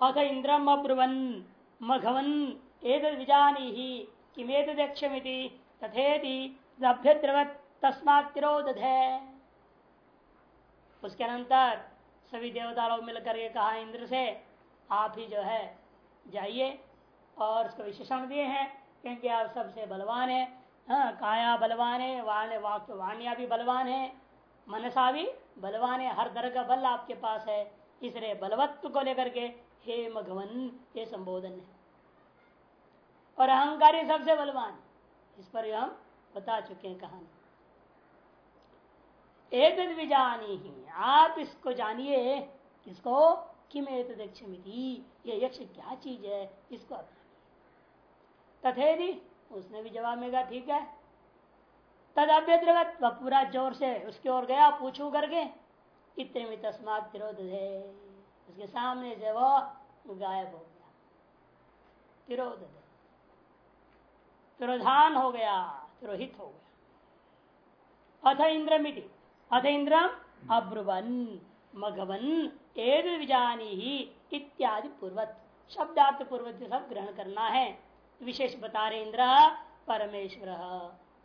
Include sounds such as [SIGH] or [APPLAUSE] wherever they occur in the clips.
अथ इंद्रम अब्रुवन, मघवन एद विजानी ही किमेत दक्षमिति तथेति अभ्यद्रवत तस्मात तिरोध उसके अनंतर सभी देवता लोग मिलकर के कहा इंद्र से, आप ही जो है, जाइए और उसको विशेषण दिए हैं, क्योंकि आप सबसे बलवान है। हाँ काया बलवान है वाण्य वाक्य वाण्या भी बलवान है, मनसा भी बलवान है, हर तरह का बल आपके पास है, इसलिए बलवत्व को लेकर के हे मघवन ये संबोधन है। और अहंकारी सबसे बलवान, इस पर हम बता चुके हैं कहानी। एक ही आप इसको जानिए किसको किम ये यक्ष क्या चीज़ है, इसको तथेदी उसने भी जवाब में कहा, ठीक है। तद अभ्यद्रवत पूरा ज़ोर से उसकी ओर गया, पूछू करके इतने में तस्मात विरोध। है उसके सामने से वो गायब हो गया। तिरोध तिरोधान हो गया, तिरोहित हो गया। अथ इंद्र मिटी अथ इंद्रम अब्रुवन, मघवन एद विजानी ही इत्यादि पूर्वत। शब्दार्थ पूर्वत सब ग्रहण करना है। विशेष बता रहे इंद्र, परमेश्वर,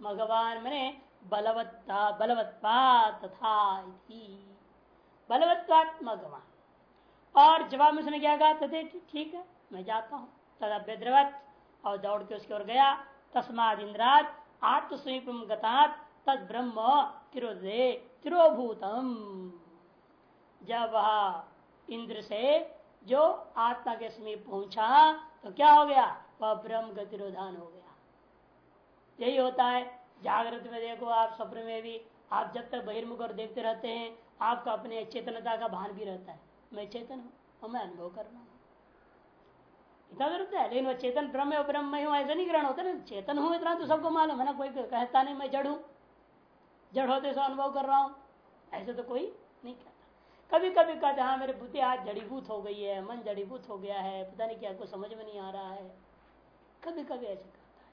भगवान मने बलवत्ता बलवत्ता तथा बलवत्वात भगवान और जवाब में उसने क्या कहा? तथे ठीक है, मैं जाता हूँ। तद अभ्यद्रवत और दौड़ के उसकी ओर गया। तस्माद इंद्रात आत्मस्वीप गतात तद ब्रह्म तिरोदे तिरोभूतम। जब वह इंद्र से जो आत्मा के समीप पहुँचा तो क्या हो गया? वह ब्रह्म गतिरोधान हो गया। यही होता है। जागृत में देखो आप स्वप्न में भी। आप जब तक बहिर्मुख और देखते रहते हैं, आपका अपने चेतनता का भान भी रहता है। मैं चेतन हूँ, और मैं अनुभव कर रहा हूँ। इतना ज़रूरत है, लेकिन वह चेतन ब्रह्म और ब्रह्म हूँ, ऐसा नहीं ग्रहण होता ना। चेतन हूँ इतना तो सबको मालूम है ना, कोई कहता नहीं, मैं जड़ हूँ। जड़ होते सो अनुभव कर रहा हूँ। ऐसे तो कोई नहीं कहता। कभी कभी कहते हाँ मेरे बुद्धि आज जड़ीभूत हो गई है, मन जड़ीभूत हो गया है, पता नहीं क्या, कुछ समझ में नहीं आ रहा है। कभी कभी ऐसे करता है।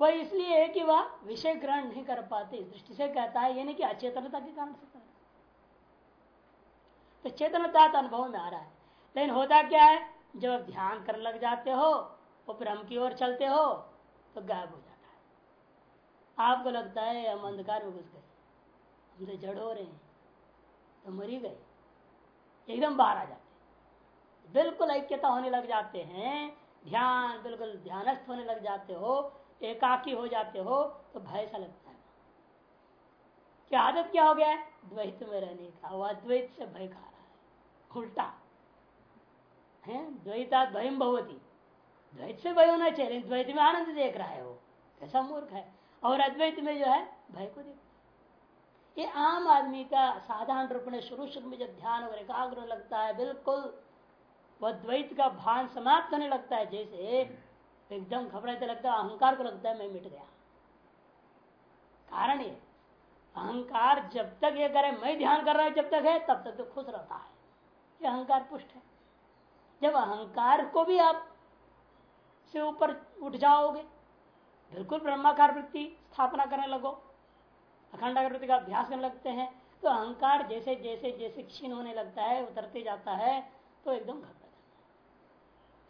वह इसलिए है कि वह विषय ग्रहण नहीं कर पाते, इस दृष्टि से कहता है, ये नहीं कि अचेतनता के कारण से तो चेतनता तो अनुभव में आ रहा है। लेकिन होता क्या है? जब आप ध्यान कर लग जाते हो वो ब्रह्म की ओर चलते हो तो गायब हो जाता है। आपको लगता है हम अंधकार में घुस गए। हमसे जड़ हो रहे हैं तो मरी गए। एकदम बाहर आ जाते बिल्कुल ऐक्यता होने लग जाते हैं, ध्यान बिल्कुल ध्यानस्थ होने लग जाते हो, एकाकी हो जाते हो तो भय सा लगता है। क्या आदत क्या हो गया? द्वैत में रहने का। वो अद्वैत से भय खा है उल्टा है? द्वैता द्वयम भवती। द्वैत से भय होना चाहिए द्वैत में आनंद देख रहा है वो। कैसा मूर्ख है। और अद्वैत में जो है, भय को देख। ये आम आदमी का साधारण रूप में शुरू शुरू में जब ध्यान और एकाग्र लगता है, बिल्कुल वह द्वैत का भान समाप्त होने लगता है, जैसे एकदम घबराते लगता है, अहंकार को लगता है, मैं मिट गया। कारण ये, अहंकार जब तक ये करे, मैं ध्यान कर रहा है, जब तक है, तब तक तो खुश रहता है। ये अहंकार पुष्ट है। जब अहंकार को भी आप से ऊपर उठ जाओगे, बिल्कुल ब्रह्माकार वृत्ति स्थापना करने लगो, अखंडाकार वृत्ति का अभ्यास करने लगते हैं तो अहंकार जैसे जैसे जैसे क्षीण होने लगता है, उतरते जाता है तो एकदम घबरा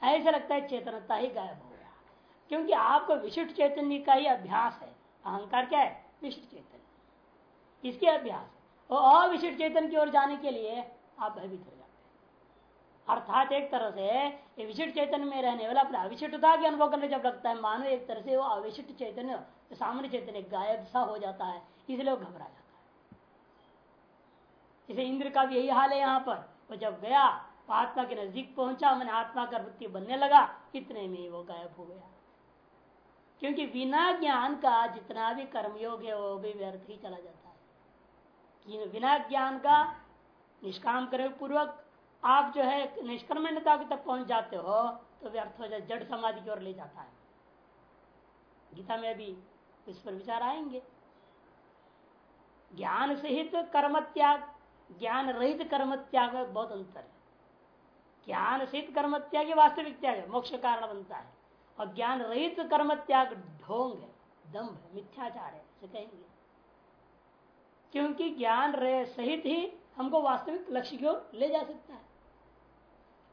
ऐसा लगता है चेतनता ही गायब हो गया। क्योंकि आपको विशिष्ट चैतन्य का ही अभ्यास है। अहंकार क्या है? विशिष्ट चैतन्य। इसके अभ्यास और अविशिष्ट चेतन की ओर जाने के लिए आप भयभीत हो जाते हैं अर्थात एक तरह से विशिष्ट चैतन्य में रहने वाला अपने अविशिष्टता के अनुभव करने जब लगता है, मानव एक तरह से वो अविशिष्ट चैतन्य, सामान्य चैतन्य, गायब सा हो जाता है, इसलिए वो घबरा जाता है। इसे इंद्र का भी यही हाल है यहाँ पर। वो जब गया आत्मा के नज़दीक पहुँचा, मैंने आत्मा का वृत्ति बनने लगा, इतने में वो गायब हो गया। क्योंकि बिना ज्ञान का जितना भी कर्मयोग है, वो भी व्यर्थ ही चला जाता है। बिना ज्ञान का निष्काम करे पूर्वक आप जो है निष्कर्मण्यता तक पहुँच जाते हो तो व्यर्थ हो जाए जड़ समाधि की ओर ले जाता है। गीता में भी इस पर विचार आएँगे। ज्ञान सहित कर्म त्याग, ज्ञान रहित कर्म त्याग में बहुत अंतर है। ज्ञान सहित कर्म त्याग वास्तविक त्याग है, मोक्ष कारण बनता है। और ज्ञान रहित कर्म त्याग ढोंग है, दम्भ है, मिथ्याचार है ऐसे कहेंगे। क्योंकि ज्ञान सहित ही हमको वास्तविक लक्ष्य की ओर ले जा सकता है।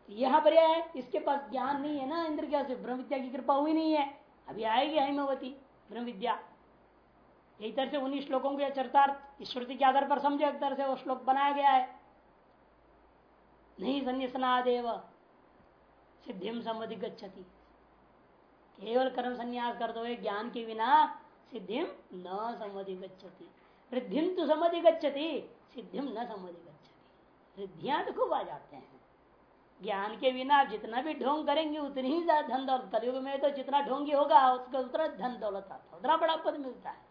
यहाँ पर यह है, इसके पास ज्ञान नहीं है ना इंद्र क्या से ब्रह्म विद्या की कृपा हुई नहीं है। अभी आएगी हिमवती ब्रह्म विद्या यही तरह से उन्हीं श्लोकों के चरितार्थ श्रुति के आधार पर समझो, एक तरह से वो श्लोक बनाया गया है। नहीं संन्यासनादेव सिद्धिम सम्मति गच्छति। केवल कर्म संन्यास कर दो ज्ञान के बिना सिद्धिम न सम्मति गच्छति। रिद्धिम तो सम्मति गच्छति सिद्धिम न सम्मति गच्छति। रिद्धियाँ तो खूब आ जाते हैं। ज्ञान के बिना जितना भी ढोंग करेंगे, उतनी ही ज़्यादा धन दौलत। कलयुग में तो जितना ढोंगी होगा, उसका उतना धन दौलत आता है। उतना बड़ा पद मिलता है।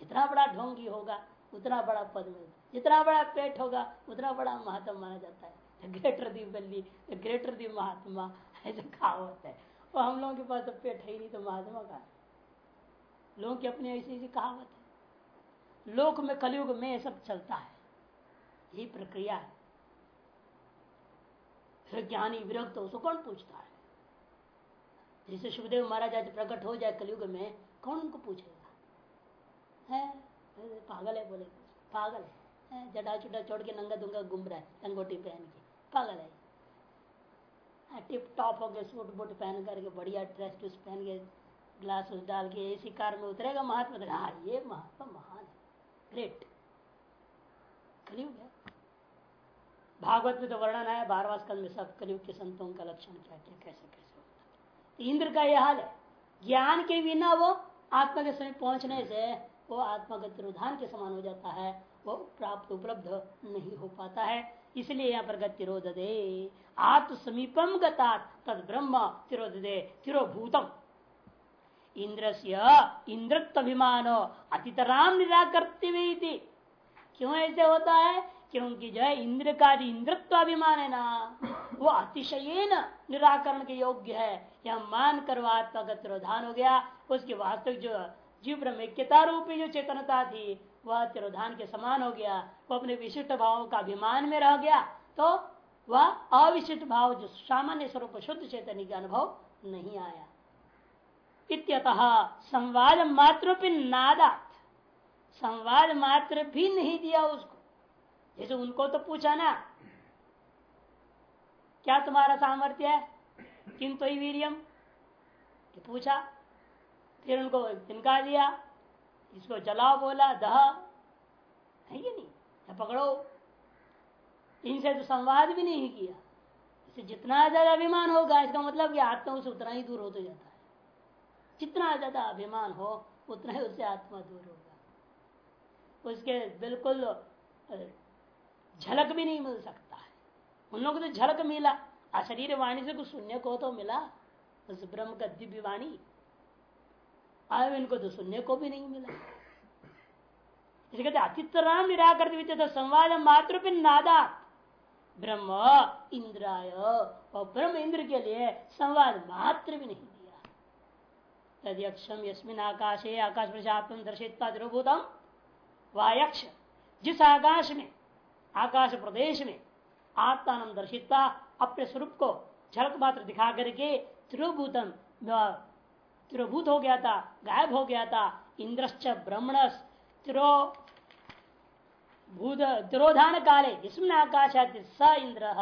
जितना बड़ा ढोंगी होगा, उतना बड़ा पद मिलता है। जितना बड़ा पेट होगा, उतना बड़ा महात्मा माना जाता है। ग्रेटर दी बल्ली ग्रेटर दी महात्मा, ऐसा कहावत है। और हम लोगों के पास तो पेट है ही नहीं तो महात्मा का लोगों की अपनी ऐसी ऐसी कहावत है। लोक में, कलयुग में सब चलता है। यही प्रक्रिया है। फिर ज्ञानी विरक्त हो तो कौन पूछता है? जैसे सुखदेव महाराज आज प्रकट हो जाए कलयुग में, कौन उनको पूछेगा? है? पागल है बोले पागल है। जटा चुटा छोड़ के नंगा दुंगा घूम रहा है, लंगोटी पहन के। पागल है। टिप टॉप हो गए सूट बूट पहन करके, बढ़िया ड्रेस टूस पहन के, ग्लास डाल के एसी कार में उतरेगा महात्मा। हाँ ये महात्मा महान है। ग्रेट। कलयुग है। भागवत में तो वर्णन है बारवा स्कंद में सब कलयुग के संतों का लक्षण क्या क्या कैसे कैसे होता तो इंद्र का यह हाल है। ज्ञान के बिना वो आत्मा के समय पहुँचने से वो आत्मा का तिरोधान के समान हो जाता है, वो प्राप्त उपलब्ध नहीं हो पाता है। इसलिए यहाँ पर गतिरोध दे आत्म समीपम गता तद ब्रह्म तिरोध दे तिरोभूतम। इंद्र से इंद्रत्व अभिमान अतितराम निराकर्ति क्यों ऐसे होता है? क्योंकि जो है इंद्र का इंद्रत्वाभिमान है ना वो अतिशय निराकरण के योग्य है। यह मान कर आत्मा का तिरोधान हो गया। उसकी वास्तविक जो जीव ब्रह्मक्यता रूपी जो चेतनता थी, वह तिरोधान के समान हो गया। वो अपने विशिष्ट भावों का अभिमान में रह गया। तो वह अविशिष्ट भाव, जो सामान्य स्वरूप शुद्ध चेतन का अनुभव नहीं आया। इत्यतः संवाद मात्र नादात। संवाद मात्र भी नहीं दिया उसको। जैसे उनको तो पूछा ना, क्या तुम्हारा सामर्थ्य है? किम तो वीरियम? पूछा। फिर उनको तिनका दिया। इसको जलाओ बोला, दह। है कि नहीं? पकड़ो? इनसे तो संवाद भी नहीं किया। इसे जितना ज़्यादा अभिमान होगा, इसका मतलब कि आत्मा उसे उतना ही दूर होते जाता है। जितना ज़्यादा अभिमान हो, उतना ही उससे आत्मा दूर होगा। उसके बिल्कुल झलक भी नहीं मिल सकता है। उन लोगों को तो झलक मिला। अशरीर वाणी से कुछ सुनने को तो मिला। उस ब्रह्म का दिव्य वाणी आय इनको तो सुनने को भी नहीं मिला। कहते अतितराम निराकृत तो संवाद मात्र नादा। ब्रह्म, इंद्राय और ब्रह्म इंद्र के लिए संवाद मात्र भी नहीं दिया। यदि अक्षम यस्मिन आकाशे आकाश प्रजात्म दर्शित वायक्ष, जिस आकाश में आकाश प्रदेश में आत्मान दर्शिता अपने स्वरूप को झलक मात्र दिखा करके त्रिभूतम त्रिभूत हो गया था, गायब हो गया था। इंद्रश्च ब्रह्मणस त्रो, भूत काले जिसमें आकाश स इंद्र।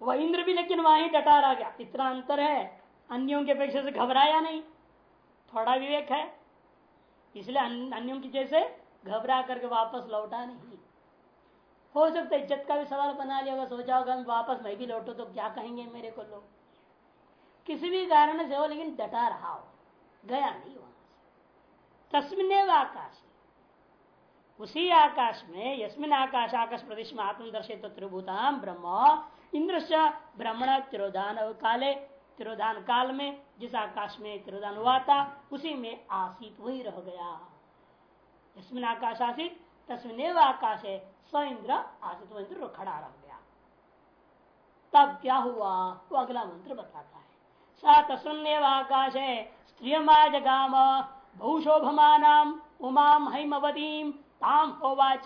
वह इंद्र भी लेकिन वहाँ ही डटा रह गया। इतना अंतर है, अन्यों के अपेक्षा से घबराया नहीं। थोड़ा विवेक है। इसलिए अन्यों की जैसे घबरा करके वापस लौटा नहीं। हो सकता है इज़्ज़त का भी सवाल बना लिया सोचा होगा वापस मैं भी लौटू तो क्या कहेंगे मेरे को लोग? किसी भी कारण से हो, लेकिन डटा रहा हो, गया नहीं वहाँ से। तस्मिन आकाश। उसी आकाश में, यस्मिन आकाश आकाश प्रदेश में आत्मदर्शित त्रिभूताम ब्रह्म इंद्र ब्रह्मण तिरोधान काले, तिरोधान काल में जिस आकाश में तिरोधान हुआ था, उसी में आसित वही रह गया। इसमें आकाश आसित तस्मिन आकाश है स इंद्र आसित इंद्र खड़ा रह गया। तब क्या हुआ? वो अगला मंत्र बताता है। स तस्मिन आकाश है स्त्रियमाजगाम, बहुशोभमान उमाम हिमवतीम ताम होवाच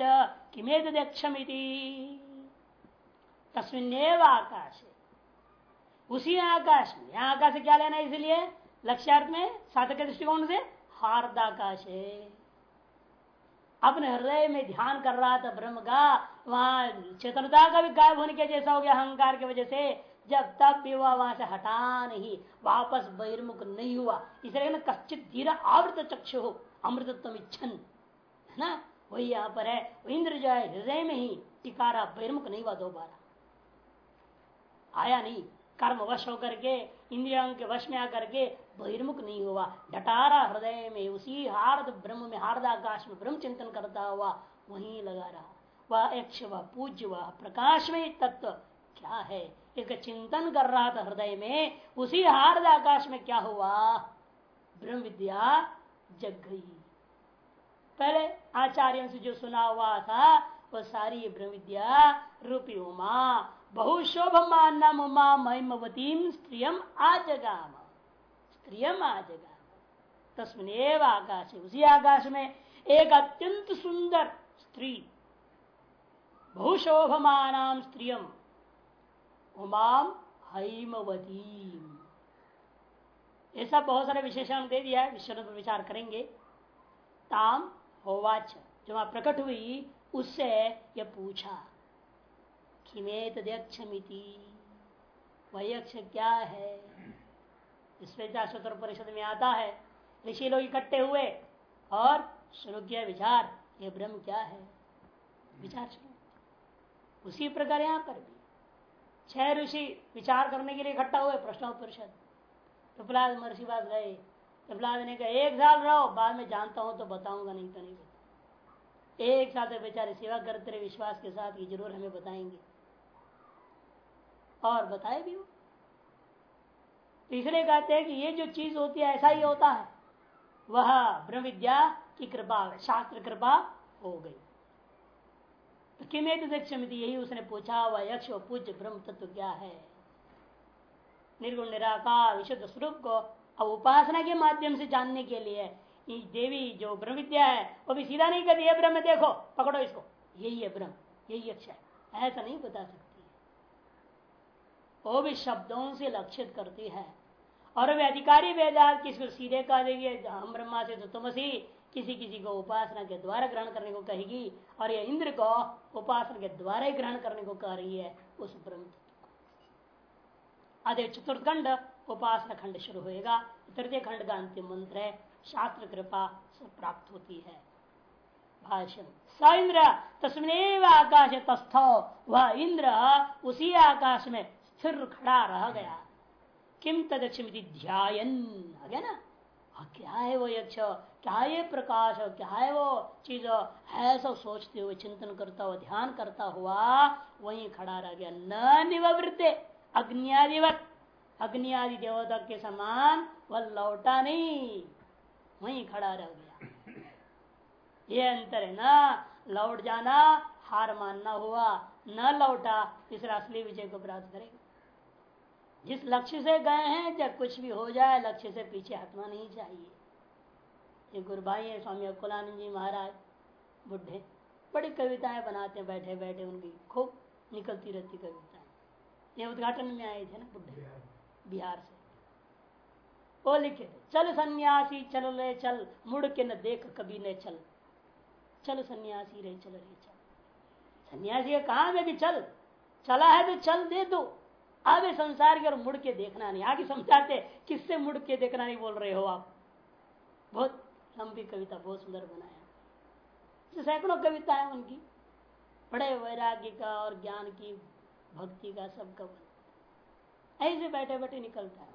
किमेद दक्षमिति तस्मिन आकाश उसी आकाश में, आकाश क्या लेना है इसलिए? लक्ष्यार्थ में साधक के दृष्टिकोण से, हार्दाकाश। है अपने हृदय में ध्यान कर रहा था ब्रह्म का, वहाँ चेतनता का भी गायब होने के जैसा हो गया अहंकार की वजह से। जब तब भी वह वहाँ से हटा नहीं, वापस बहिर्मुख नहीं हुआ। इसलिए ना कश्चित धीरा आवृत चक्षु हो अमृतत्व इच्छन। है ना? वही यहाँ पर है। इंद्र जो है, हृदय में ही टिकारा, बहिर्मुख नहीं हुआ दोबारा। आया नहीं। कर्म वश होकर के इंद्रियों के वश में आकर के बहिर्मुख नहीं हुआ डटारा हृदय में उसी हार्द ब्रह्म में हार्दाकाश में ब्रह्म चिंतन करता हुआ वहीं लगा रहा। वह यक्ष, वह पूज्य, वह प्रकाश में तत्व क्या है? एक चिंतन कर रहा था हृदय में, उसी हार्द आकाश में क्या हुआ? ब्रह्म विद्या जग गई। पहले आचार्यों से जो सुना हुआ था वह सारी ब्रह्म विद्या रूपी उमा बहुशोभमान उमा महिमवतीम स्त्रियम आजगाम। स्त्रियम आजगाम तस्मिन आकाश। उसी आकाश में एक अत्यंत सुंदर स्त्री, बहुशोभमान स्त्रियम उमाम ऐसा बहुत सारे विशेषण दे दिया है विषय पर विचार करेंगे। ताम होवाच जो वहाँ प्रकट हुई, उससे यह पूछा किमेत वही यक्ष क्या है? स्वतर परिषद में आता है? ऋषि लोग इकट्ठे हुए। और शुरू किया विचार, ये ब्रह्म क्या है? विचार उसी प्रकार यहाँ पर भी। छह ऋषि विचार करने के लिए इकट्ठा हुए प्रश्न परिषद प्रहलाद महर्षि बात गए। प्रहलाद ने कहा, एक साल रहो, बाद में जानता हूँ तो बताऊँगा, नहीं तो नहीं एक साथ बेचारे सेवा करते रहे विश्वास के साथ ये ज़रूर हमें बताएँगे। और बताए भी वो। इसलिए कहते हैं कि ये जो चीज़ होती है, ऐसा ही होता है। वह ब्रह्म विद्या की कृपा, शास्त्र कृपा हो गई। तो किमेत क्षमिति यही उसने पूछा, वह यक्ष पूज्य ब्रह्म तत्व क्या है? निर्गुण, निराकार, विशुद्ध स्वरूप को अब उपासना के माध्यम से जानने के लिए देवी जो ब्रह्म विद्या है, वो भी सीधा नहीं कहती, है ब्रह्म, देखो, पकड़ो इसको। यही है ब्रह्म, यही यक्ष है। ऐसा नहीं बता सकती। वो भी शब्दों से लक्षित करती है। और वे अधिकारी वेदांत किसी को सीधे कह देगी, हम ब्रह्मा से तो तुमसी, किसी किसी को उपासना के द्वारा ग्रहण करने को कहेगी, और ये इंद्र को उपासना के द्वारा ही ग्रहण करने को कह रही है उस ब्रह्म आधे चतुर्थ खंड उपासना खंड शुरू होएगा। तृतीय खंड का अंतिम मंत्र है, शास्त्र कृपा से प्राप्त होती है। भाषण स इंद्र तस्मिन आकाश तस्थ, वह इंद्र उसी आकाश में स्थिर खड़ा रह गया। किम तदक्षमिति ध्यान आ गया ना? हाँ क्या है वो यक्ष क्या ये प्रकाश? हो क्या है वो चीज़? ऐसा सोचते हुए, चिंतन करता हुआ, ध्यान करता हुआ, वहीं खड़ा रह गया। न निवृत्ते, अग्नियादिवत। अग्नि आदि देवता के समान वह लौटा नहीं, वहीं खड़ा रह गया। ये अंतर है ना? लौट जाना, हार मानना हुआ, न लौटा तीसरा असली विजय को प्राप्त करेगा। जिस लक्ष्य से गए हैं चाहे कुछ भी हो जाए लक्ष्य से पीछे हटना नहीं चाहिए। ये गुरुभाई है स्वामी अकुलानंद जी महाराज बुढ़े। बड़ी कविताएँ बनाते हैं बैठे बैठे उनकी खूब निकलती रहती कविताएँ। ये उद्घाटन में आए थे ना बुढ़े? बिहार। से। वो लिखे चल सन्यासी चल ले चल मुड़ के न देख कभी न चल। चल सन्यासी रे चल रे चल। सन्यासी कहा कि चल चला है तो चल दे दो। अब संसार की और मुड़ के देखना नहीं। आगे समझाते, किससे मुड़ के देखना नहीं बोल रहे हो आप? बहुत लंबी कविता, बहुत सुंदर बनाया। सैकड़ों कविता है उनकी। बड़े वैराग्य का और ज्ञान की, भक्ति का सब सबका ऐसे बैठे बैठे निकलता है।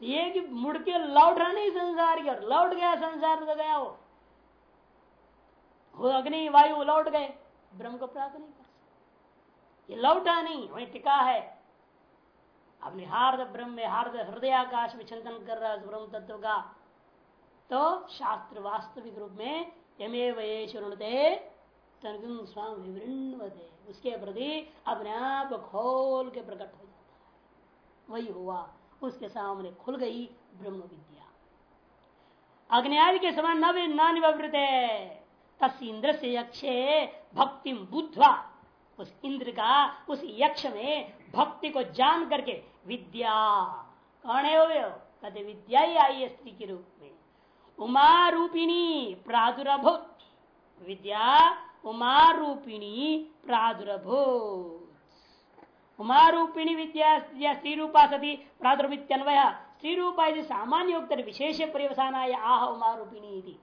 तो ये कि मुड़ के लौट रहा नहीं संसार की और लौट गया संसार तो गया वो। अग्नि, वायु लौट गए। ब्रह्म को प्राप्त नहीं ये लौटा नहीं, वही टिका है। अपने हार्द ब्रह्म, हार्द हृदय आकाश में चिंतन कर रहा है ब्रह्म तत्व का। तो शास्त्र वास्तविक रूप में यमे वे शुणते स्वामी उसके प्रति अपने आप खोल के प्रकट हो जाता है। वही हुआ, उसके सामने खुल गई ब्रह्म विद्या। अग्नि के समान निवृत तस् इंद्र से यक्षे भक्ति बुद्धवा। उस इंद्र का, उस यक्ष में भक्ति को जान करके विद्या, कौन है वो? कहते, विद्या ही आई है स्त्री के रूप में। उमा रूपिणी प्रादुर्भूत। विद्या, उमारूपिणी प्रादुर्भो उमारूपिणी विद्या स्त्री रूपा सती प्रादुर्भित्यन्वय। स्त्री रूपा यदि सामान्य उक्त विशेष परिवसाना आह उमारूपिणी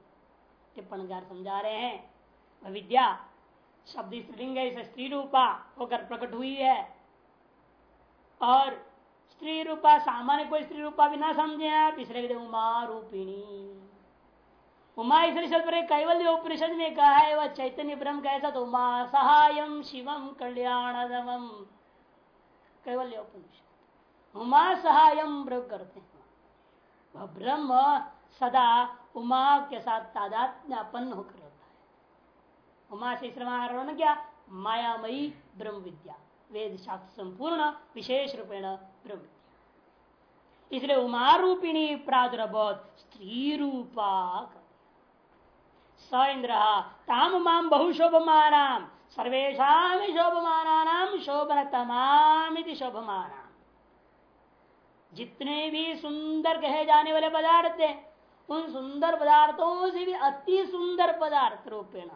टिप्पणकार समझा रहे हैं। विद्या शब्द स्त्रीलिंग स्त्री रूपा होकर प्रकट हुई है। और स्त्री रूपा, सामान्य कोई स्त्री रूपा भी ना समझे आप, इसलिए उमा रूपिणी। उमा इसलिए शब्द पर कैवल्य उपनिषद में कहा है, वह चैतन्य ब्रह्म कैसा तो उमा सहायम शिवम कल्याणदम। कैवल्य उपनिषद। उमा सहायम ब्रह्म करते हैं। वह ब्रह्म सदा उमा के साथ तादात्म्यपन्न होकर है उमा से श्रमारोहण क्या मायामयी ब्रह्म विद्या वेद शास्त्र संपूर्ण विशेष रूपेण ब्रह्म विद्या इसलिए उमा रूपिणी स्त्री रूपा स इंद्र, ताम माम बहुशोभमाना सर्वेशा शोभमाना शोभन तमाम शोभमाना जितने भी सुंदर कहे जाने वाले पदार्थ है, उन सुंदर पदार्थों से भी अति सुंदर पदार्थ रूपेण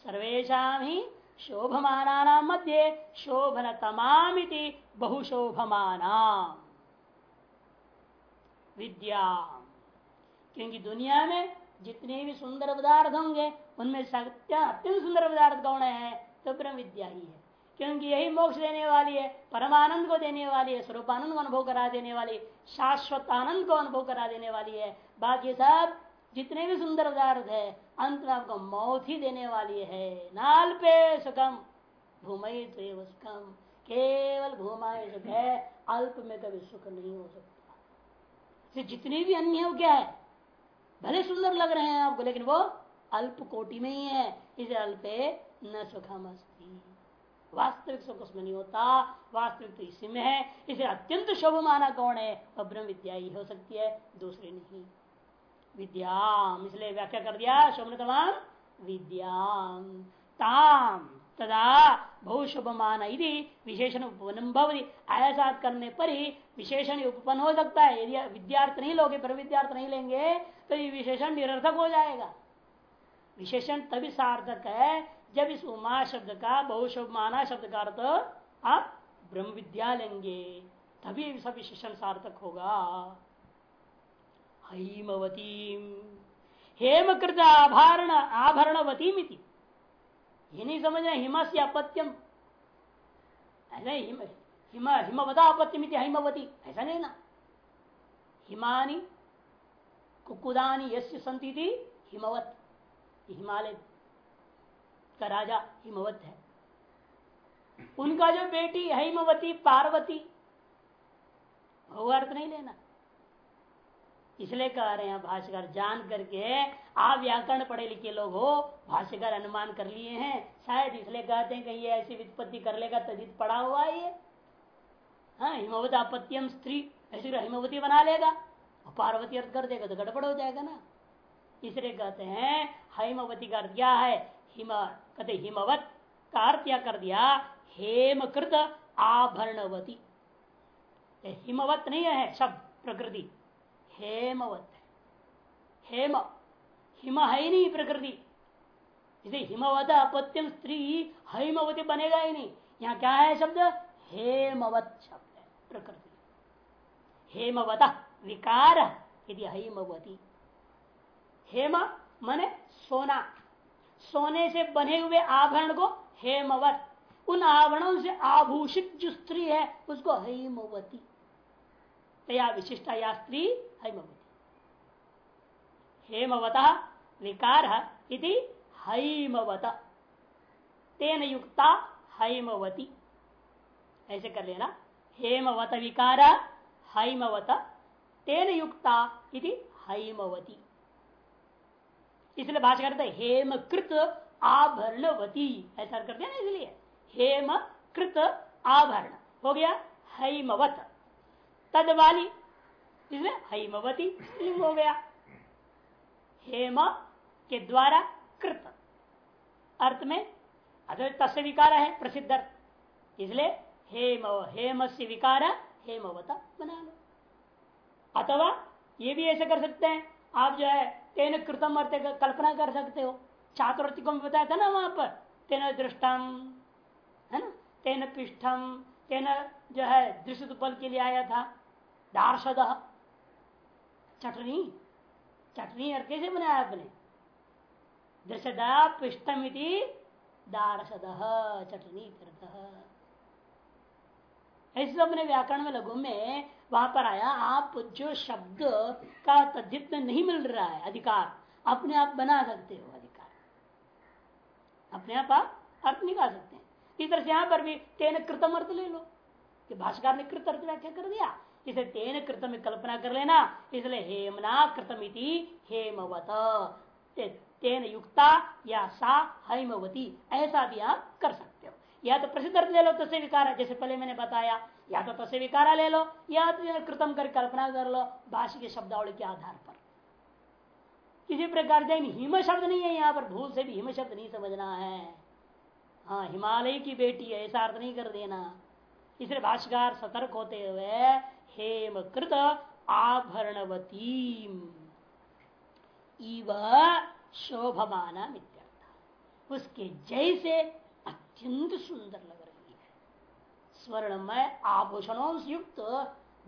सर्वेशा ही शोभमाना मध्य शोभन तमाम बहुशोभमाना विद्या। क्योंकि दुनिया में जितने भी सुंदर पदार्थ होंगे, उनमें सत्य, अत्यंत सुंदर पदार्थ कौन है? तो ब्रह्म विद्या ही है। क्योंकि यही मोक्ष देने वाली है, परमानंद को देने वाली है, स्वरूपानंद को अनुभव करा देने वाली शाश्वत आनंद को अनुभव करा देने वाली है। बाकी सब जितने भी सुंदर पदार्थ है, अंत में आपको मौत ही देने वाली है। नाल पे सुखम भूमि सुखम। केवल भूमाए सुख है, अल्प में कभी सुख नहीं हो सकता। जितने भी अन्य हो क्या है, भले सुंदर लग रहे हैं आपको, लेकिन वो अल्प कोटि में ही है। इसे अल्पे न सुखम अस्ती। वास्तविक सुख उसमें नहीं होता, वास्तविक तो इसी में है। इसे अत्यंत शुभ माना कौन है? वह ब्रह्म विद्या ही हो सकती है, दूसरी नहीं। विद्याम। इसलिए व्याख्या कर दिया तमाम विद्याम। ताम। तदा बहु शुभ मान यदि विशेषण उपवन भवती। ऐसा करने पर ही विशेषण उपपन्न हो सकता है। यदि विद्यार्थ नहीं लोगे पर विद्यार्थ नहीं लेंगे तो ये विशेषण निरर्थक हो जाएगा। विशेषण तभी सार्थक है, जब इस उमा शब्द का बहुशुभ माना शब्द का अर्थ आप ब्रह्म विद्या लेंगे, तभी सब विशेषण सार्थक होगा। हिमवती हेमकृत आभरण आभरणवती ये नहीं समझना हिम से अपत्यम हिम हिम हिमवता अपत्यम हिमवती। ऐसा नहीं ना। हिमानी कुकुदानी यश संति हिमवत। हिमालय का राजा हिमवत है। उनका जो बेटी हिमवती, पार्वती, वो अर्थ नहीं लेना। इसलिए कह रहे हैं भाष्यकर जान करके आप व्याकरण पढ़े लिखे लोग हो भाष्यकर अनुमान कर लिए हैं। शायद इसलिए कहते हैं कि ये ऐसी वित्पत्ति कर लेगा तदित पड़ा हुआ है ये। हाँ हिमवत आपत्यम स्त्री, ऐसी हिमवती बना लेगा। और पार्वती अर्थ कर देगा तो गड़बड़ हो जाएगा ना। इसलिए कहते हैं, हिमवती का अर्थ क्या है? हिम, कहते हिमवत का अर्थ क्या कर दिया? हेमकृत आभरणवती। हिमवत नहीं है, शब्द, प्रकृति। हेमवत है हेम हिम है ही नहीं प्रकृति इसे हिमवत अपत्यम स्त्री हिमवती बनेगा ही नहीं यहाँ क्या है शब्द हेमवत शब्द है प्रकृति हेमवत विकार यदि हिमवती हेम मने सोना सोने से बने हुए आभरण को हेमवत उन आभरणों से आभूषित जो स्त्री है उसको हेमवती या विशिष्टा या स्त्री हेमवती विकार इति तेन युक्ता हैमवती ऐसे कर लेना। हेमवत विकार हैमवत तेन युक्ता इति हैमवती इसलिए भाषा करते हेम कृत आभरणवती। ऐसा करते हैं ना इसलिए। हेम कृत आभरण। हो गया हिमवत तद वाली इसलिए हिमवती। लिंग हो गया। हेम के द्वारा कृत। अर्थ में तस्य विकार है, प्रसिद्ध अर्थ। इसलिए हेम हेम से विकार, हेमवत बना लो। अथवा ये भी ऐसे कर सकते हैं। आप जो है, तेन कृतम अर्थ कल्पना कर सकते हो। छात्रवृत्ति को बताया था ना वहाँ पर, तेना दृष्टम, है ना? तेन पिष्ठम तेन जो है दृश्य पल के लिए आया था। दार्शद। चटनी? चटनी और कैसे बनाया आपने? दृश्यदा पिष्टम दारसद, चटनी ऐसे अपने व्याकरण में लघु में वहाँ पर आया, आप जो शब्द का तद्धित में नहीं मिल रहा है, अधिकार, अपने आप बना सकते हो अधिकार। अपने आप आप अर्थ निकाल सकते हैं। इस तरह से यहाँ पर भी तेन कृतम अर्थ ले लो, कि भाषाकार ने कृत अर्थ व्याख्या कर दिया इसे तेन कृतम कल्पना कर लेना, इसलिए हेमना कृतम हेमवत। तेन युक्ता या सा हेमवती, ऐसा भी आप कर सकते हो। या तो प्रसिद्ध अर्थ ले लो तसे विकार जैसे पहले मैंने बताया। या तो तसे विकारा ले लो, या तो कृतम कर कल्पना कर लो भाषा के शब्दावली के आधार पर। किसी प्रकार से हिम शब्द नहीं है यहाँ पर, भूल से भी हिम शब्द नहीं समझना है। हाँ हिमालय की बेटी है, ऐसा अर्थ नहीं कर देना। इसलिए भाष्यकार सतर्क होते हुए हेम कृत आभरणवती शोभमाना उसके जैसे अत्यंत सुंदर लग रही है। स्वर्णमय आभूषणों से युक्त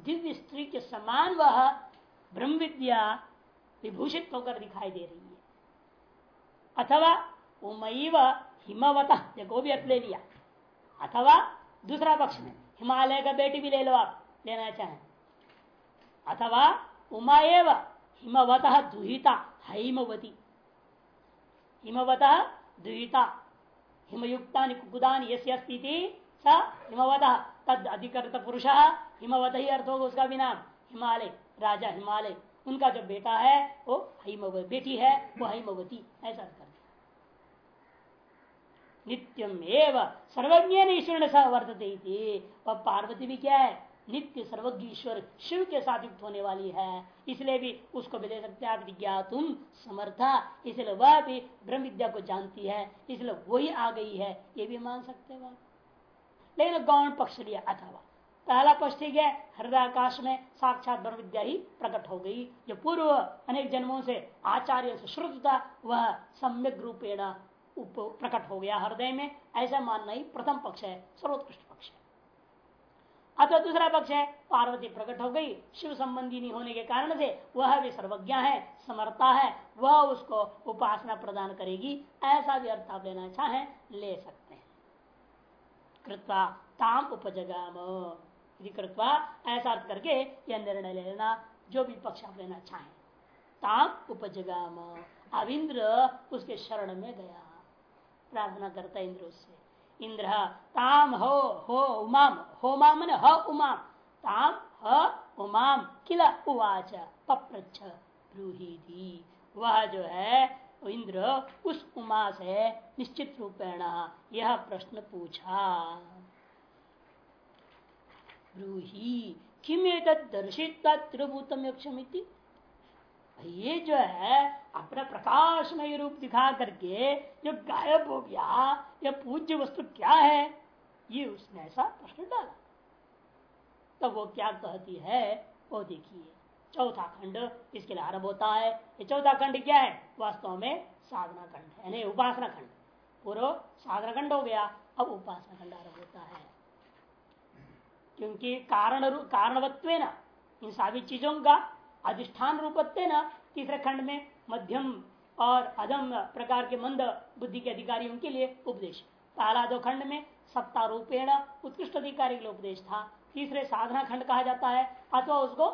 दिव्य स्त्री के समान वह ब्रह्म विद्या विभूषित होकर दिखाई दे रही है। अथवा उमैव हिमवत देखो भी अर्थ ले लिया। अथवा दूसरा पक्ष में, हिमालय का बेटी भी ले लो आप। लेना चाहे। अथवा उमा एव हिमवत दुहिता, हिमवती। हिमवत दुहिता हिमयुक्ता कुकुदान यस्ती स हिमवत, तद अधिकृत पुरुष हिमवत ही अर्थ होगा उसका भी नाम हिमालय, राजा हिमालय। उनका जो बेटा है, वो हिमवती बेटी है, वो हिमवती, ऐसा कर नित्यम एव सर्वज्ञ ईश्वर सह वर्तते वह पार्वती भी क्या है? नित्य सर्वज्ञ ईश्वर शिव के साथ युक्त होने वाली है। इसलिए भी उसको भी दे सकते हैं समर्था। इसलिए वह भी ब्रह्म विद्या को जानती है, इसलिए वही आ गई है, ये भी मान सकते हो लेकिन गौण पक्ष लिया अथवा पहला पक्ष ठीक है, हृदय आकाश में साक्षात ब्रह्म विद्या ही प्रकट हो गई। जो पूर्व अनेक जन्मों से आचार्य से श्रुत था, वह सम्यक रूपेण प्रकट हो गया हृदय में। ऐसा मानना ही प्रथम पक्ष है, सर्वोत्कृष्ट पक्ष है। अथवा दूसरा पक्ष है, पार्वती प्रकट हो गई। शिव संबंधी नहीं होने के कारण से वह भी सर्वज्ञ है, समर्था है, वह उसको उपासना प्रदान करेगी। ऐसा भी अर्थ आप लेना चाहे, ले सकते हैं। कृत्वा ताम उपजगाम। कृत्वा ऐसा अर्थ करके यह निर्णय लेना, जो भी पक्ष आप लेना चाहे। ताम उपजगाम। अब इंद्र उसके शरण में गया। प्रार्थना करता इंद्र उससे। इंद्र, ताम, हो हो, उमाम हो माम ह, उमाम, ताम, ह, उमाम, किला, उवाच, पप्रच्छ ब्रूही वह जो है इंद्र, उस उमा से निश्चित रूपेण यह प्रश्न पूछा। ब्रूही किम दर्शित त्रिभूतम यक्षमिति? ये जो है अपना प्रकाशमय रूप दिखा करके जो गायब हो गया यह पूज्य वस्तु क्या है, ये उसने ऐसा प्रश्न डाला। तब वो क्या कहती है, वो देखिए, चौथा खंड इसके लिए आरंभ होता है। ये चौथा खंड क्या है? वास्तव में साधना खंड है नहीं उपासना खंड। पूर्व साधना खंड हो गया, अब उपासना खंड आरंभ होता है। क्योंकि कारण कारणवत्व इन सभी चीज़ों का अधिष्ठान रूपत्व न तीसरे खंड में मध्यम और अधम प्रकार के मंद बुद्धि के अधिकारियों के लिए उपदेश। पहला दो खंड में सत्ता रूपेण उत्कृष्ट अधिकारी के लिए उपदेश था। तीसरे साधना खंड कहा जाता है, अथवा उसको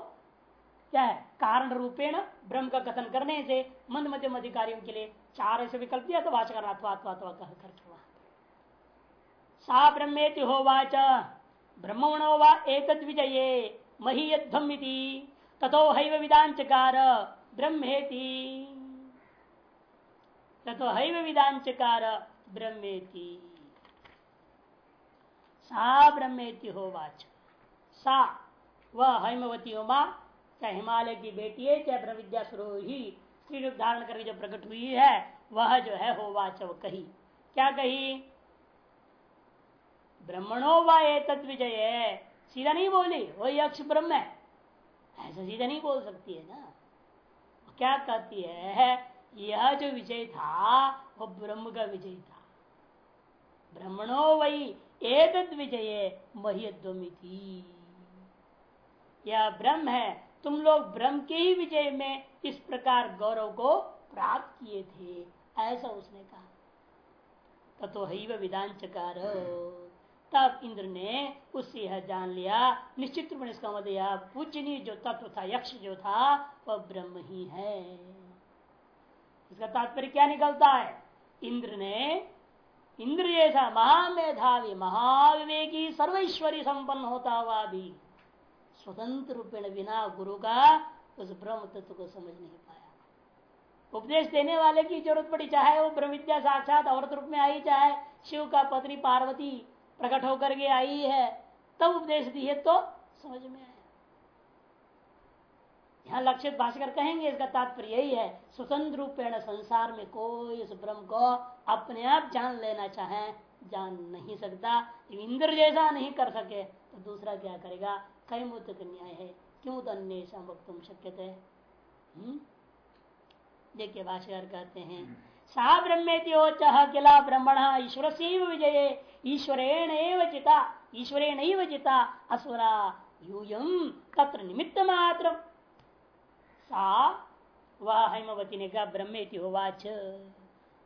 क्या है? कारण रूपेण ब्रह्म का कथन करने से मंद मध्यम अधिकारियों के लिए चार ऐसे विकल्प दिया तो वाचक अथवा अथवा अथवा कह करके वहाँ सा ब्रह्मेति होवाच ब्रह्मणो वा एक विजये महीयध्वम तथो हैव विदांचकार। ब्रह्मेति। तथो हैव विदांचकार ब्रह्मेति। सा ब्रह्मेति हो वाच। सा वह हिमवती उमा चाहे हिमालय की बेटी है, चाहे ब्रह्म ही स्त्री रूप धारण करके जो प्रकट हुई है, वह जो है हो वाच, वो कही। क्या कही? ब्रह्मणो व तद विजय। सीधा नहीं बोली, वही अक्ष ब्रह्म है। ऐसा सीधा नहीं बोल सकती है ना। क्या कहती है? यह जो विजय था, वो ब्रह्म का विजय था। ब्रह्मणो वही एक विजय महियद्वमिति यह ब्रह्म है। तुम लोग ब्रह्म के ही विजय में इस प्रकार गौरव को प्राप्त किए थे, ऐसा उसने कहा। तथो हिव विधान चकार तब इंद्र ने उससे यह जान लिया। निश्चित रूप इसका मतलब पूजनीय जो तत्व था, यक्ष जो था, वह ब्रह्म ही है। इसका तात्पर्य क्या निकलता है? इंद्र ने इंद्र जैसा महामेधावी, महाविवेकी, सर्वेश्वरी संपन्न होता हुआ भी स्वतंत्र रूपेण बिना गुरु का उस ब्रह्म तत्व को समझ नहीं पाया। उपदेश देने वाले की ज़रूरत पड़ी, चाहे वो ब्रह्म विद्या साक्षात औरत रूप में आई, चाहे शिव का पत्नी पार्वती प्रकट होकर के आई है, तब उपदेश दिए तो समझ में आया। यहाँ लक्षित भाषकर कहेंगे, इसका तात्पर्य यही है, स्वतंत्र रूपेण संसार में कोई इस ब्रह्म को अपने आप जान लेना चाहे, जान नहीं सकता। इंद्र जैसा नहीं कर सके तो दूसरा क्या करेगा? कई मुत न्याय है। क्यों तो अन्य तुम शक्य थे हम्म? देखिए भाष्यकार कहते हैं सा ब्रह्मेत्योच किला ब्रह्मण ईश्वर से विजय। ईश्वरेण चिता। ईश्वरेण चिता असुरा। यूयम तत्र निमित्त मात्र सा वह हेमवती ने कहा ब्रह्म होवाच।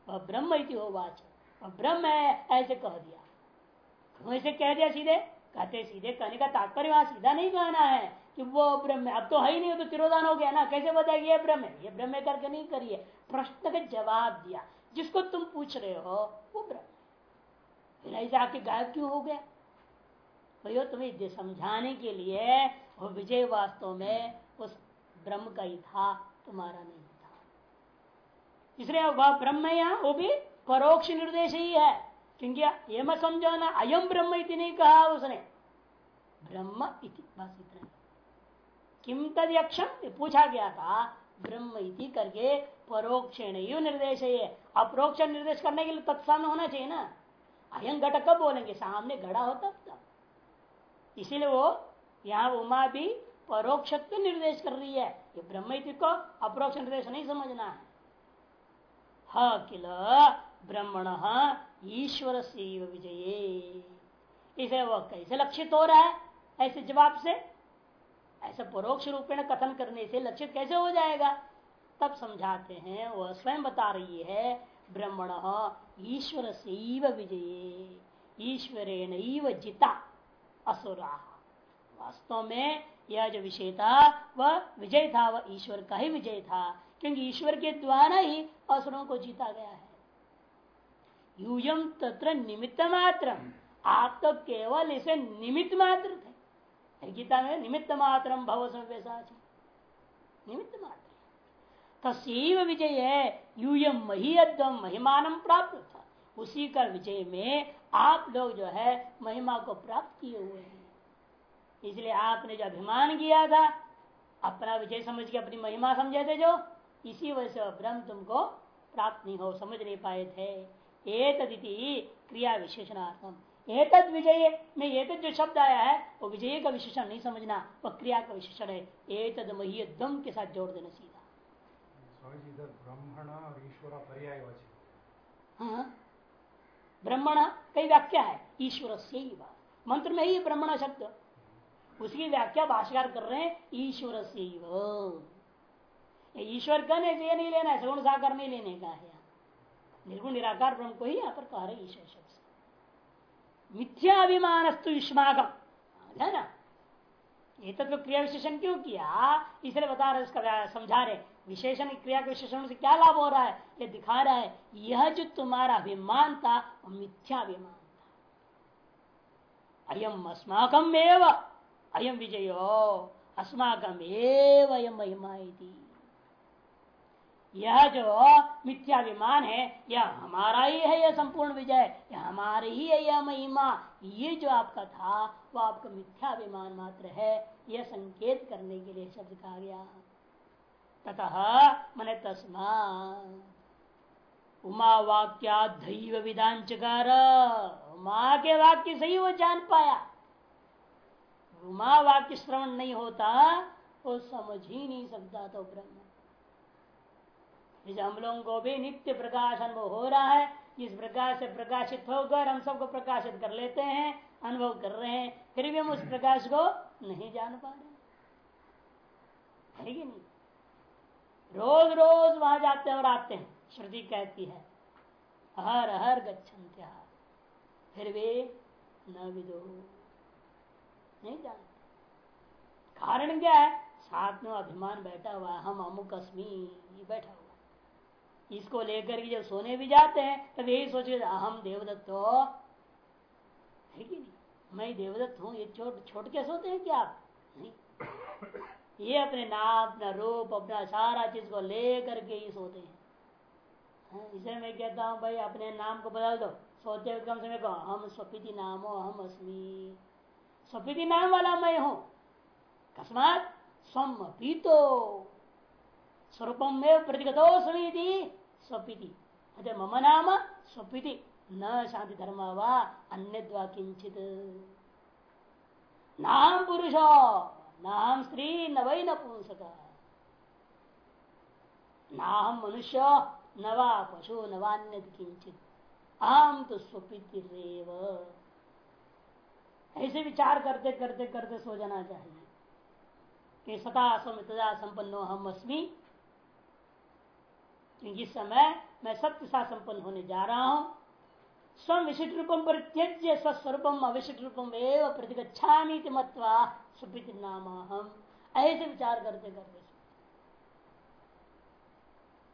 वह ब्रह्म होवाच। वह ब्रह्म है ऐसे कह दिया। ऐसे कह दिया सीधे? कहते सीधे कहने का तात्पर्य वहाँ सीधा नहीं कहना है। कि वो ब्रह्म अब तो है ही नहीं तो तिरोधान हो गया ना। कैसे बताएगी ये ब्रह्म? ये ब्रह्म करके नहीं करिए। प्रश्न का जवाब दिया। जिसको तुम पूछ रहे हो, वो ब्रह्म ऐसे आके गायब क्यों हो गया? भैया तुम्हें समझाने के लिए वो विजय वास्तव में उस ब्रह्म का ही था, तुम्हारा नहीं था। इसलिए वह ब्रह्म यहाँ, वो भी परोक्ष निर्देश ही है। क्योंकि ये मत समझो ना अयम ब्रह्म इति नहीं कहा उसने। ब्रह्म इति, बस इतना किम तद यक्षम पूछा गया था, ब्रह्म इति करके परोक्ष निर्देश है अप्रोक्ष निर्देश करने के लिए तत्सामने होना चाहिए ना। अयम घटक कब बोलेंगे? सामने घड़ा होता तब इसीलिए वो यहाँ उमा भी परोक्ष निर्देश कर रही है। ये ब्रह्म को अप्रोक्ष निर्देश नहीं समझना है। ह किल ब्रह्मण ईश्वर से विजय। इसे वह कैसे लक्षित हो रहा है? ऐसे जवाब से ऐसे परोक्ष रूप में कथन करने से लक्षित कैसे हो जाएगा? तब समझाते हैं, वह स्वयं बता रही है, ब्रह्मण ईश्वर से विजय, ईश्वरेण जिता, असुरा। वास्तव में यह जो विषय था, वह विजय था, वह ईश्वर का ही विजय था, क्योंकि ईश्वर के द्वारा ही असुरों को जीता गया है। यूयम तत्र निमित्त मात्र आप तो केवल इसे निमित्त मात्र थे। गीता में निमित्त मात्र भव सव्यसाची निमित्त मात्र तस्व विजय है यूयम महीयम महिमान प्राप्त उसी का विजय में आप लोग जो है महिमा को प्राप्त किए हुए हैं। इसलिए आपने जो अभिमान किया था, अपना विजय समझ के अपनी महिमा समझे थे जो, इसी वजह से ब्रह्म तुमको प्राप्त नहीं हो, समझ नहीं पाए थे। एक क्रिया विशेषणार्थम। एतद विजय में एतद जो शब्द आया है वो विजय का विशेषण नहीं समझना वो क्रिया का विशेषण है। एतद मही दम के साथ जोड़ देना सीधा। ब्रह्मण और ईश्वर पर्याय हाँ? ब्रह्मण कई व्याख्या है। ईश्वर से मंत्र में ही ब्रह्मण शब्द। उसकी व्याख्या भाष्यकार कर रहे हैं ईश्वर से ही ईश्वर कहने से नहीं लेना है? सगुण साकार नहीं लेने का है। निर्गुण निराकार ब्रह्म को ही यहाँ पर कह रहे ईश्वर शब्द। मिथ्याभिमानस्तु युष्मागम है ना। ये तत्व क्रिया विशेषण क्यों किया? इसलिए बता रहे इसका समझा रहे विशेषण क्रिया के विशेषण से क्या लाभ हो रहा है? ये दिखा रहा है, यह जो तुम्हारा अभिमान था, वो मिथ्याभिमान था। अयम अस्माकम एवं अयम विजयो अस्माकम एवं महिमा यह जो मिथ्याभिमान है, यह हमारा ही है यह संपूर्ण विजय, यह हमारे ही है यह महिमा। ये जो आपका था, वो आपका मिथ्याभिमान मात्र है, यह संकेत करने के लिए शब्द कहा गया। ततः मन तस्मा उमा वाक्या दैव विधान चकार उमा के वाक्य से ही वो जान पाया। उमा वाक्य श्रवण नहीं होता, वो समझ ही नहीं सकता तो ब्रह्म। जैसे हम लोगों को भी नित्य प्रकाश अनुभव हो रहा है। जिस प्रकाश से प्रकाशित होकर हम सबको प्रकाशित कर लेते हैं, अनुभव कर रहे हैं, फिर भी हम उस प्रकाश को नहीं जान पा रहे है। कि नहीं? रोज रोज वहाँ जाते हैं और आते हैं। श्रुति कहती है, हर हर गच्छन गच्छन्त्या, फिर भी न विदो। नहीं जानते कारण क्या है? साथ में अभिमान बैठा हुआ हम अमुक अस्मी बैठा हुआ इसको लेकर के जब सोने भी जाते हैं तब यही सोचे हम देवदत्त हो। है कि नहीं? मैं देवदत्त हूँ ये छोट छोट के सोते हैं क्या ये अपने नाम अपना रूप अपना सारा चीज़ को लेकर के ही सोते हैं। हाँ, इसे मैं कहता हूँ भाई अपने नाम को बदल दो। सोते हुए कम समय कहो हम स्वपीति हो हम अस्मी। स्वपीति नाम वाला मैं हूँ। कस्मात स्वम पीतो स्वरूपम में प्रतिगतो समीति स्वपीति। अरे मम नाम स्वपीति। न शांति धर्म व अन्य किंचित नाम पुरुष, नाम स्त्री न वही न पुंसक। नाम मनुष्य नवा पशु नवान्य किंचित आम तो स्वपिति रेव ऐसे विचार करते करते करते सो जाना चाहिए। कि सता सदा संपन्नो हम अस्मी। क्योंकि समय मैं सत्य सा संपन्न होने जा रहा हूँ। स्व विशिष्ट रूपम पर त्यज्य स्वस्वरूपम अविशिष्ट रूपम एवं प्रतिगछा मत्वा सुपित नाम हम ऐसे विचार करते करते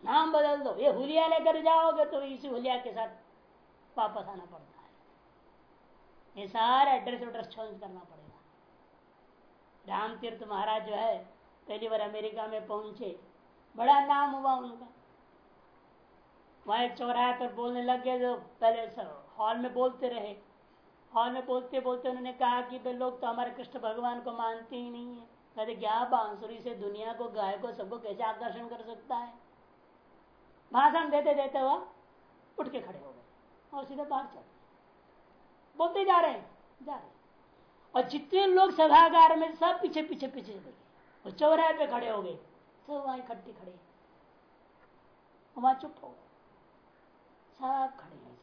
नाम बदल दो। ये हुलिया लेकर जाओगे तो इसी हुलिया के साथ वापस आना पड़ता है। ये सारा एड्रेस एड्रेस चेंज करना पड़ेगा। राम तीर्थ महाराज जो है, पहली बार अमेरिका में पहुँचे। बड़ा नाम हुआ उनका। वहाँ एक चौराहे पर बोलने लग गए, जो पहले हॉल में बोलते रहे। हॉल में बोलते बोलते उन्होंने कहा कि भाई लोग तो हमारे कृष्ण भगवान को मानते ही नहीं है। कहते क्या बांसुरी से दुनिया को गाय को सबको कैसे आकर्षण कर सकता है? भाषण देते देते वह उठ के खड़े हो गए और सीधे बाहर चल बोलते जा रहे हैं, जा रहे और जितने लोग सभागार में, सब पीछे पीछे पीछे चले गए। और चौराहे पे खड़े हो गए। सब वहाँ इकट्ठे खड़े। वहाँ चुप हो गए। सब खड़े हैं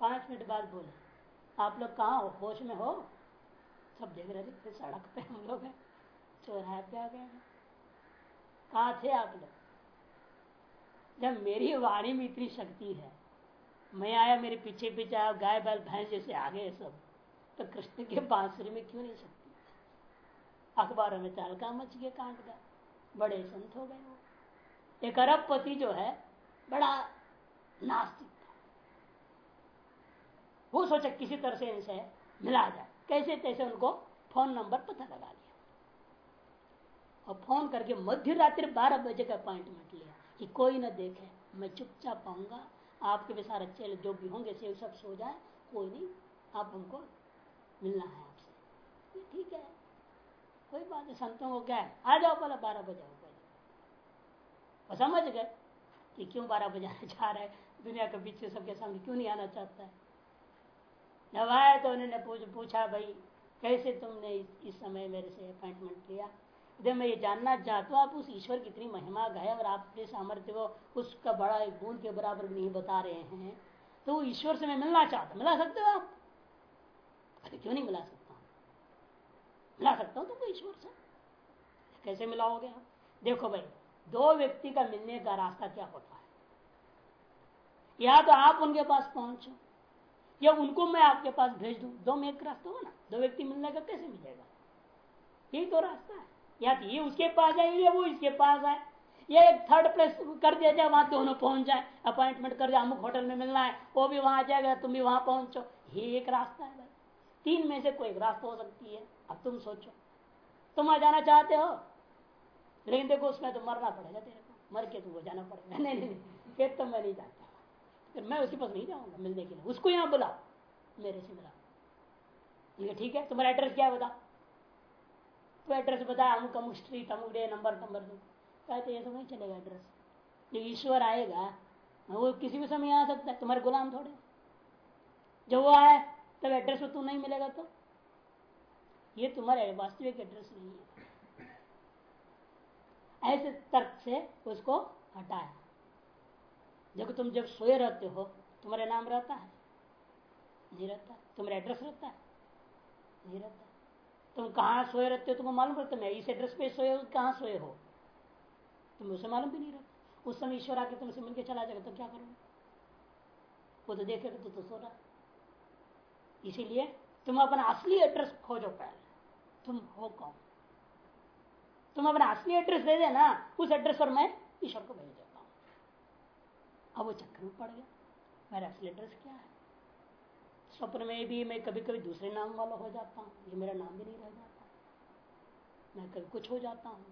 पाँच मिनट बाद बोले, आप लोग कहा हो? होश में हो? सब देख रहे थे सड़क पे हम लोग हैं। चौराहे पे आ गए कहा थे आप लोग? जब मेरी वाणी में इतनी शक्ति है, मैं आया, मेरे पीछे पीछे आया, गाय बैल, भैंस जैसे आ गए सब तो कृष्ण के बांसुरी में क्यों नहीं शक्ति अखबारों में का मच गया कांट का। बड़े संत हो गए वो। एक अरब पति जो है, बड़ा नास्तिक वो सोचा किसी तरह से इनसे मिला जाए। कैसे तैसे उनको फ़ोन नंबर पता लगा लिया। और फ़ोन करके मध्य रात्रि बारह बजे का अपॉइंटमेंट लिया कि कोई ना देखे, मैं चुपचाप पाऊँगा आपके भी सारे चेले जो भी होंगे से सब सो जाए, कोई नहीं, आप हमको मिलना है आपसे। ठीक है, कोई बात नहीं, संतों को क्या है? आ जाओ पहले बारह बजे समझ गए कि क्यों बारह बजे जा रहा है। दुनिया के पीछे सबके सामने क्यों नहीं आना चाहता है? जब आए तो उन्होंने पूछ, पूछा भाई कैसे तुमने इस समय मेरे से अपॉइंटमेंट लिया जब मैं ये जानना चाहता हूँ आप उस ईश्वर की इतनी महिमा गए और आप सामर्थ्य को उसका बड़ा एक बूंद के बराबर भी नहीं बता रहे हैं तो ईश्वर से मैं मिलना चाहता मिला सकते हो आप? अरे क्यों नहीं मिला सकता मिला सकता हूँ तुमको ईश्वर से। कैसे मिलाओगे आप? देखो भाई दो व्यक्ति का मिलने का रास्ता क्या होता है? या तो आप उनके पास पहुंचो, या उनको मैं आपके पास भेज दू। दो में एक रास्ता हो ना दो व्यक्ति मिलने का कैसे मिलेगा? यही तो रास्ता है। या तो ये उसके पास जाए या वो इसके पास आए या एक थर्ड प्लेस कर दिया जाए, वहाँ दोनों पहुँच जाए अपॉइंटमेंट कर दिया, अमुक होटल में मिलना है, वो भी वहाँ जाएगा, तुम भी वहाँ पहुंचो। ये एक रास्ता है। भाई तीन में से कोई एक रास्ता हो सकती है। अब तुम सोचो। तुम आ जाना चाहते हो? लेकिन देखो, उसमें तो मरना पड़ेगा तेरे को। मर के तुमको जाना पड़ेगा। [LAUGHS] नहीं नहीं नहीं। फिर तो मैं नहीं जाता। फिर मैं उसके पास नहीं जाऊँगा मिलने के लिए। उसको यहाँ बुलाओ, मेरे से मिला ठीक है, तुम्हारा एड्रेस क्या बता तो एड्रेस बताया अमुक अमुक स्ट्रीट अमुक डे नंबर नंबर दो। कहते, ये तो नहीं चलेगा एड्रेस जो ईश्वर आएगा, वो किसी भी समय आ सकता है, तुम्हारे गुलाम थोड़े जब वो आए, तब एड्रेस तू नहीं मिलेगा तो? ये तुम्हारे वास्तविक एड्रेस नहीं है। ऐसे तर्क से उसको हटाया। देखो तुम जब सोए रहते हो तुम्हारा नाम रहता है? नहीं रहता। तुम्हारा एड्रेस रहता है? नहीं रहता। तुम कहाँ सोए रहते हो तुमको मालूम रहता मैं इस एड्रेस पे सोए हो कहाँ सोए हो? तुम उसे मालूम भी नहीं रहता। उस समय ईश्वर आके तुमसे मिलकर चला जाएगा तो क्या करोगे? वो तो देखेगा तो, तो सो रहा इसीलिए तुम अपना असली एड्रेस खोजो पहले। तुम हो कौन? तुम अपना असली एड्रेस दे देना उस एड्रेस पर मैं ईश्वर को भेज अब वो चक्कर में पड़ गया। मेरा एड्रेस क्या है? स्वप्न में भी मैं कभी कभी दूसरे नाम वाला हो जाता हूँ। ये मेरा नाम भी नहीं रह जाता। मैं कभी कुछ हो जाता हूँ।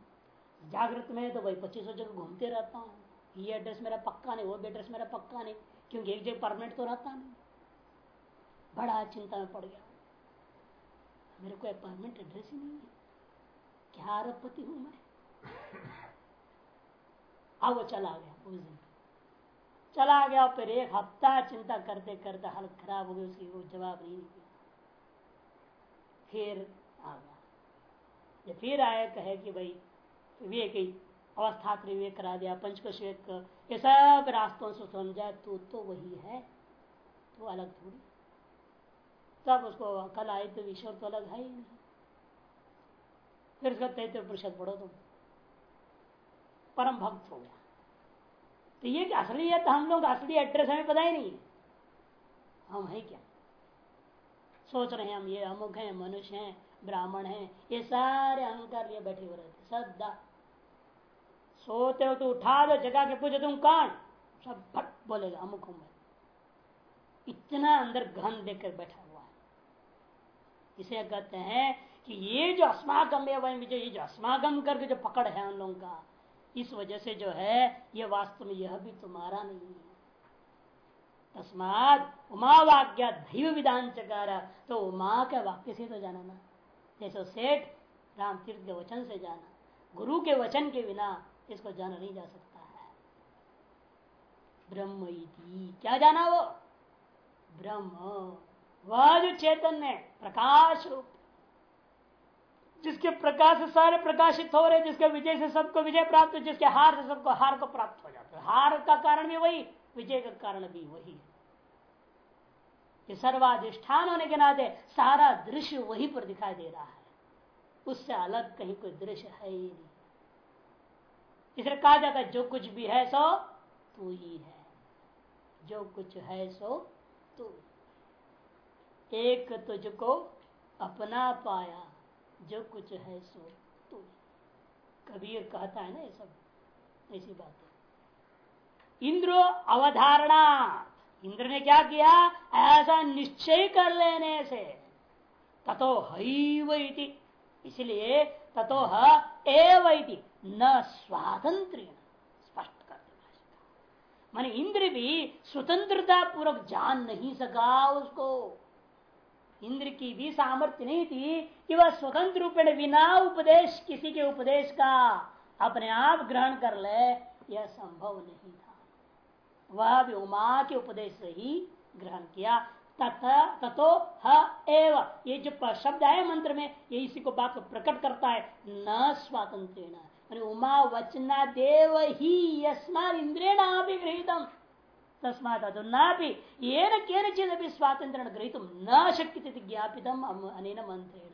जागृत में तो वही पच्चीसों जगह घूमते रहता हूँ। ये एड्रेस मेरा पक्का नहीं, वो भी एड्रेस मेरा पक्का नहीं, क्योंकि एक जगह परमानेंट तो रहता नहीं। बड़ा चिंता में पड़ गया। मेरे को परमानेंट एड्रेस ही नहीं है। क्या अरबपति हूँ मैं? अब [COUGHS] वो चला गया, उस दिन। चला गया, फिर एक हफ़्ता चिंता करते करते हालत खराब हो गई उसकी वो जवाब नहीं दिया फिर आ गया। फिर आए, कहे कि भाई, विवेक ही अवस्था विवेक करा दिया, पंचकोश ये सब रास्तों से समझा, तू तो वही है तो अलग थोड़ी। तब उसको कल आए तो ईश्वर तो अलग है ही नहीं। फिर उसका तैत परिषद पढ़ो तुम परम भक्त हो गया। तो ये क्या असलियत हम लोग असली एड्रेस हमें पता ही नहीं है। हम है क्या? सोच रहे हैं हम, ये अमुक हैं, मनुष्य हैं, ब्राह्मण हैं, ये सारे अहंकार लिए बैठे हुए रहते सदा। सोते हो तो उठा दो जगह के पूछे, तुम कौन? सब भट बोलेगा, अमुक हूँ मैं। इतना अंदर घन देकर बैठा हुआ है। इसे कहते हैं कि ये जो अस्मागम है वही ये जो अस्मागम करके जो पकड़ है उन लोगों का इस वजह से जो है यह वास्तव में यह भी तुम्हारा नहीं है। तस्माद उमा वाक्य दैव विधान चकार तो उमा के वाक्य से तो जाना ना। जैसे सेठ राम तीर्थ के वचन से जाना, गुरु के वचन के बिना इसको जाना नहीं जा सकता है। ब्रह्म क्या जाना वो? ब्रह्म। वह जो चैतन्य प्रकाश रूप। जिसके प्रकाश से सारे प्रकाशित हो रहे, जिसके विजय से सबको विजय प्राप्त जिसके हार से सबको हार को प्राप्त हो जाता है। हार का कारण भी वही, विजय का कारण भी वही। है सर्वाधिष्ठान होने के नाते सारा दृश्य वही पर दिखाई दे रहा है। उससे अलग कहीं कोई दृश्य है ही नहीं। इसलिए कहा जाता है, जो कुछ भी है सो तू ही है। जो कुछ है सो तू एक तुझको अपना पाया जो कुछ है सो तू कबीर कहता है ना ये सब, ऐसी बात है। इंद्रो अवधारणा इंद्र ने क्या किया? ऐसा निश्चय कर लेने से। ततो हईवती इसलिए ततो एव न स्वातंत्र स्पष्ट कर मान इंद्र भी स्वतंत्रता पूर्वक जान नहीं सका उसको। इंद्र की भी सामर्थ्य नहीं थी कि वह स्वतंत्र रूप में बिना उपदेश, किसी के उपदेश का अपने आप ग्रहण कर ले, यह संभव नहीं था। वह भी उमा के उपदेश से ही ग्रहण किया। तथो ह एव। ये जो शब्द है मंत्र में, ये इसी को बात प्रकट करता है। न स्वातंत्र उमा वचना देव ही यस्मा इंद्रेण भी तस्मात अधुना भी ये न केन चिदपि स्वातंत्र ग्रहित न शक्य ज्ञापित अनेन मंत्रेण